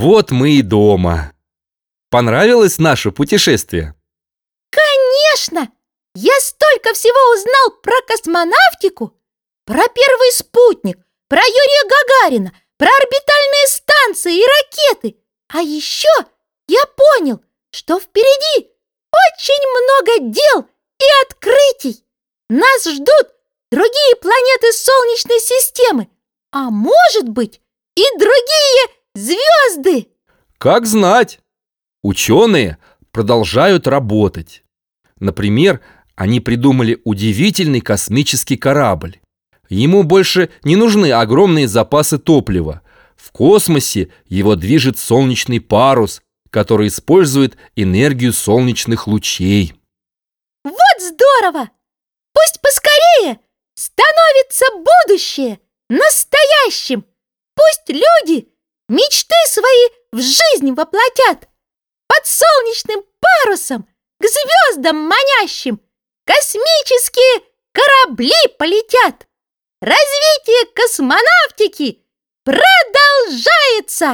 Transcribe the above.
Вот мы и дома. Понравилось наше путешествие? Конечно! Я столько всего узнал про космонавтику, про первый спутник, про Юрия Гагарина, про орбитальные станции и ракеты. А еще я понял, что впереди очень много дел и открытий. Нас ждут другие планеты Солнечной системы, а может быть и другие звезды. Как знать. Ученые продолжают работать. Например, они придумали удивительный космический корабль. Ему больше не нужны огромные запасы топлива. В космосе его движет солнечный парус, который использует энергию солнечных лучей. Вот здорово! Пусть поскорее становится будущее настоящим. Пусть люди мечты свои в жизнь воплотят. Под солнечным парусом к звездам манящим космические корабли полетят. Развитие космонавтики продолжается!